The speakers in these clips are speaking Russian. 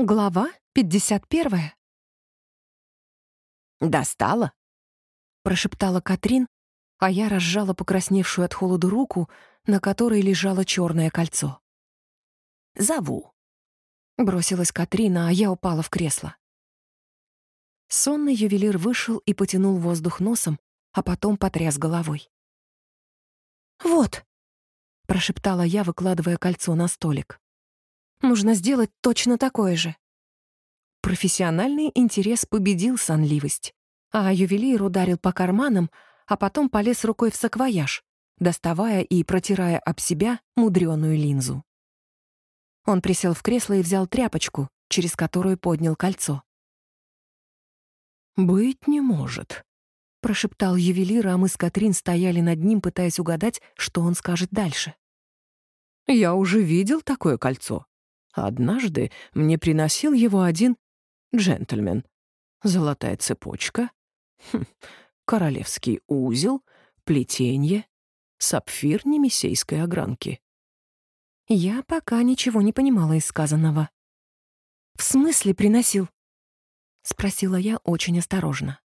Глава 51. «Достала?» — прошептала Катрин, а я разжала покрасневшую от холода руку, на которой лежало черное кольцо. «Зову». Бросилась Катрина, а я упала в кресло. Сонный ювелир вышел и потянул воздух носом, а потом потряс головой. «Вот», — прошептала я, выкладывая кольцо на столик. Нужно сделать точно такое же. Профессиональный интерес победил сонливость, а ювелир ударил по карманам, а потом полез рукой в саквояж, доставая и протирая об себя мудреную линзу. Он присел в кресло и взял тряпочку, через которую поднял кольцо. «Быть не может», — прошептал ювелир, а мы с Катрин стояли над ним, пытаясь угадать, что он скажет дальше. «Я уже видел такое кольцо. Однажды мне приносил его один джентльмен. Золотая цепочка, хм, королевский узел, плетенье, сапфир немесейской огранки. Я пока ничего не понимала из сказанного. «В смысле приносил?» — спросила я очень осторожно.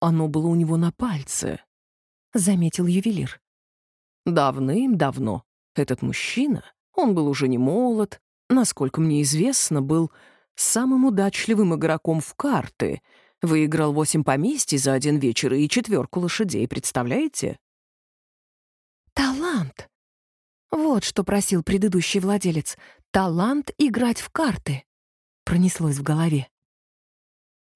«Оно было у него на пальце», — заметил ювелир. «Давным-давно этот мужчина, он был уже не молод, насколько мне известно, был самым удачливым игроком в карты. Выиграл восемь поместий за один вечер и четверку лошадей, представляете? Талант! Вот что просил предыдущий владелец. Талант играть в карты. Пронеслось в голове.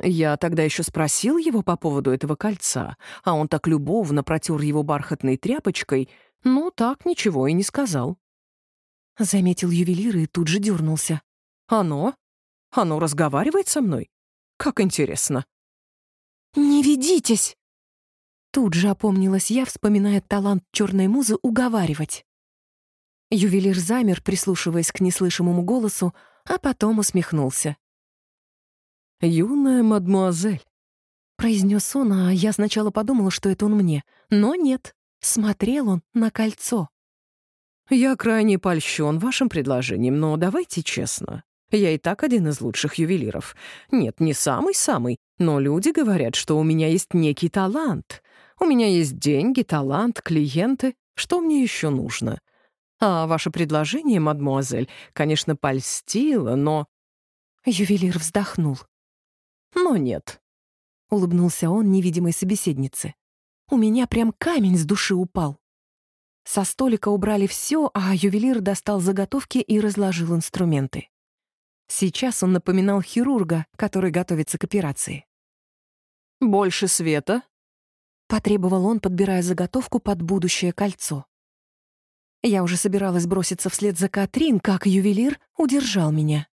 Я тогда еще спросил его по поводу этого кольца, а он так любовно протер его бархатной тряпочкой, ну, так ничего и не сказал. Заметил ювелир и тут же дернулся. «Оно? Оно разговаривает со мной? Как интересно!» «Не ведитесь!» Тут же опомнилась я, вспоминая талант черной музы уговаривать. Ювелир замер, прислушиваясь к неслышимому голосу, а потом усмехнулся. «Юная мадмуазель», — произнес он, а я сначала подумала, что это он мне. Но нет, смотрел он на кольцо. «Я крайне польщен вашим предложением, но давайте честно. Я и так один из лучших ювелиров. Нет, не самый-самый, но люди говорят, что у меня есть некий талант. У меня есть деньги, талант, клиенты. Что мне еще нужно? А ваше предложение, мадмуазель, конечно, польстило, но...» Ювелир вздохнул. «Но нет», — улыбнулся он невидимой собеседнице. «У меня прям камень с души упал». Со столика убрали все, а ювелир достал заготовки и разложил инструменты. Сейчас он напоминал хирурга, который готовится к операции. «Больше света?» — потребовал он, подбирая заготовку под будущее кольцо. Я уже собиралась броситься вслед за Катрин, как ювелир удержал меня.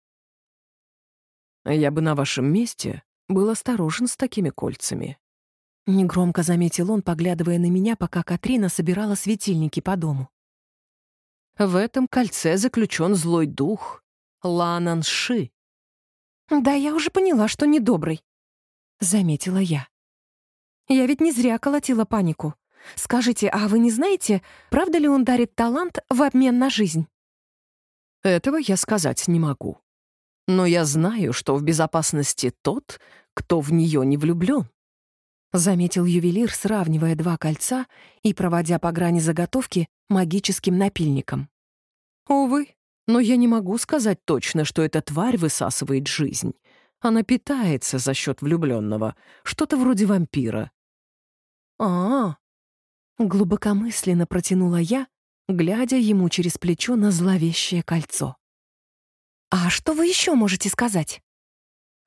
«Я бы на вашем месте был осторожен с такими кольцами», Негромко заметил он, поглядывая на меня, пока Катрина собирала светильники по дому. «В этом кольце заключен злой дух, Лананши». «Да я уже поняла, что недобрый», — заметила я. «Я ведь не зря колотила панику. Скажите, а вы не знаете, правда ли он дарит талант в обмен на жизнь?» «Этого я сказать не могу. Но я знаю, что в безопасности тот, кто в нее не влюблен. Заметил ювелир, сравнивая два кольца и проводя по грани заготовки магическим напильником. «Увы, но я не могу сказать точно, что эта тварь высасывает жизнь. Она питается за счет влюбленного, что-то вроде вампира». А, -а, а Глубокомысленно протянула я, глядя ему через плечо на зловещее кольцо. «А что вы еще можете сказать?»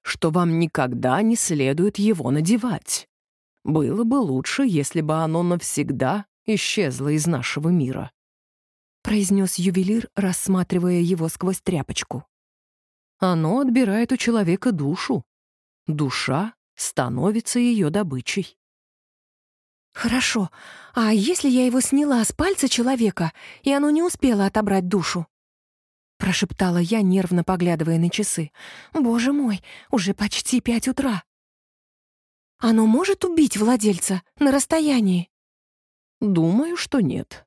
«Что вам никогда не следует его надевать. Было бы лучше, если бы оно навсегда исчезло из нашего мира», — произнес ювелир, рассматривая его сквозь тряпочку. «Оно отбирает у человека душу. Душа становится ее добычей». «Хорошо. А если я его сняла с пальца человека, и оно не успело отобрать душу?» Прошептала я, нервно поглядывая на часы. «Боже мой, уже почти пять утра». Оно может убить владельца на расстоянии? Думаю, что нет.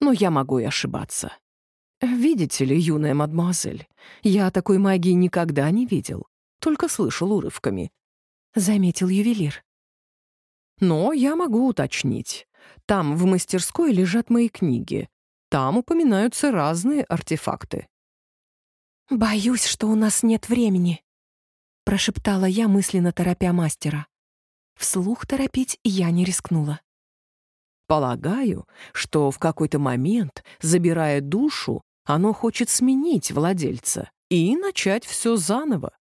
Но я могу и ошибаться. «Видите ли, юная мадемуазель, я такой магии никогда не видел, только слышал урывками», — заметил ювелир. «Но я могу уточнить. Там в мастерской лежат мои книги. Там упоминаются разные артефакты». «Боюсь, что у нас нет времени», — прошептала я, мысленно торопя мастера. Вслух торопить я не рискнула. Полагаю, что в какой-то момент, забирая душу, оно хочет сменить владельца и начать все заново.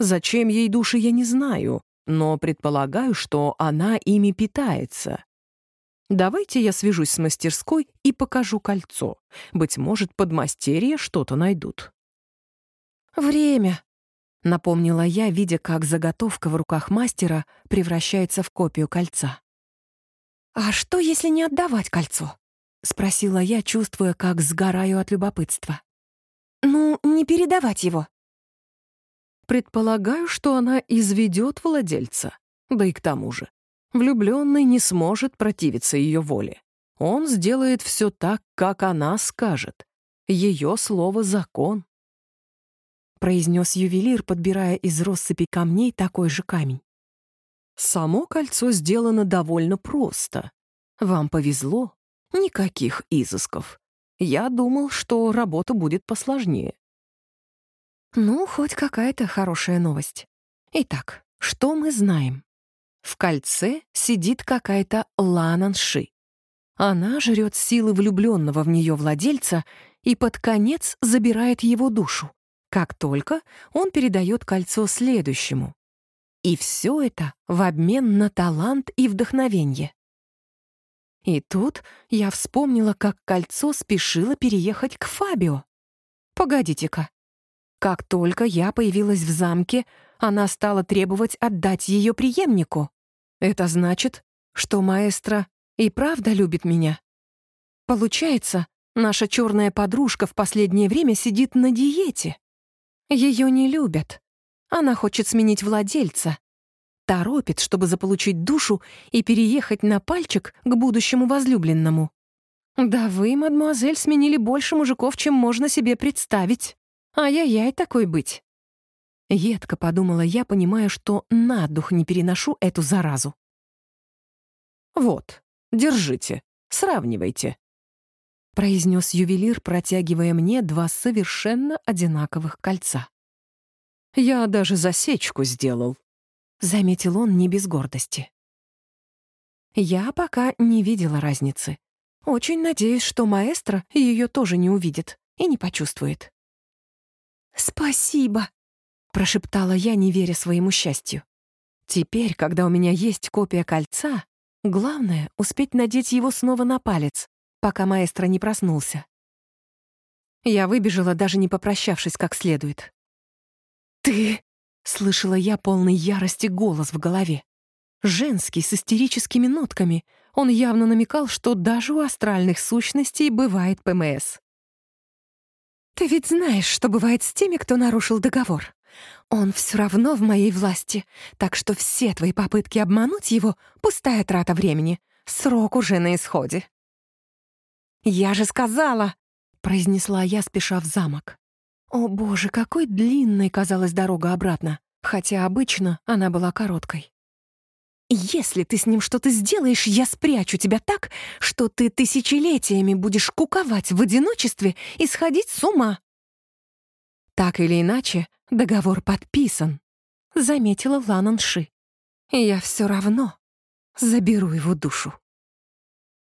Зачем ей души, я не знаю, но предполагаю, что она ими питается. Давайте я свяжусь с мастерской и покажу кольцо. Быть может, подмастерья что-то найдут. «Время», — напомнила я, видя, как заготовка в руках мастера превращается в копию кольца. «А что, если не отдавать кольцо?» — спросила я, чувствуя, как сгораю от любопытства. «Ну, не передавать его». Предполагаю, что она изведет владельца. Да и к тому же, влюбленный не сможет противиться ее воле. Он сделает все так, как она скажет. Ее слово — закон. Произнес ювелир, подбирая из россыпи камней такой же камень. Само кольцо сделано довольно просто. Вам повезло, Никаких изысков. Я думал, что работа будет посложнее. Ну, хоть какая-то хорошая новость. Итак, что мы знаем? В кольце сидит какая-то Лананши. Она жрет силы влюбленного в нее владельца и под конец забирает его душу, как только он передает кольцо следующему. И все это в обмен на талант и вдохновение. И тут я вспомнила, как кольцо спешило переехать к Фабио. Погодите-ка. Как только я появилась в замке, она стала требовать отдать ее преемнику. Это значит, что маэстро и правда любит меня. Получается, наша черная подружка в последнее время сидит на диете. Ее не любят. Она хочет сменить владельца, торопит, чтобы заполучить душу и переехать на пальчик к будущему возлюбленному. Да вы, мадемуазель, сменили больше мужиков, чем можно себе представить. Ай-яй-яй, такой быть. Едко подумала я, понимая, что на дух не переношу эту заразу. «Вот, держите, сравнивайте», — произнес ювелир, протягивая мне два совершенно одинаковых кольца. «Я даже засечку сделал. — заметил он не без гордости. Я пока не видела разницы. Очень надеюсь, что маэстро ее тоже не увидит и не почувствует. «Спасибо», — прошептала я, не веря своему счастью. Теперь, когда у меня есть копия кольца, главное — успеть надеть его снова на палец, пока маэстро не проснулся. Я выбежала, даже не попрощавшись как следует. «Ты...» Слышала я полный ярости голос в голове. Женский, с истерическими нотками. Он явно намекал, что даже у астральных сущностей бывает ПМС. «Ты ведь знаешь, что бывает с теми, кто нарушил договор. Он все равно в моей власти, так что все твои попытки обмануть его — пустая трата времени. Срок уже на исходе». «Я же сказала!» — произнесла я, спеша в замок. О боже, какой длинной казалась дорога обратно, хотя обычно она была короткой. «Если ты с ним что-то сделаешь, я спрячу тебя так, что ты тысячелетиями будешь куковать в одиночестве и сходить с ума». Так или иначе, договор подписан, — заметила Ланан Ши. «Я все равно заберу его душу».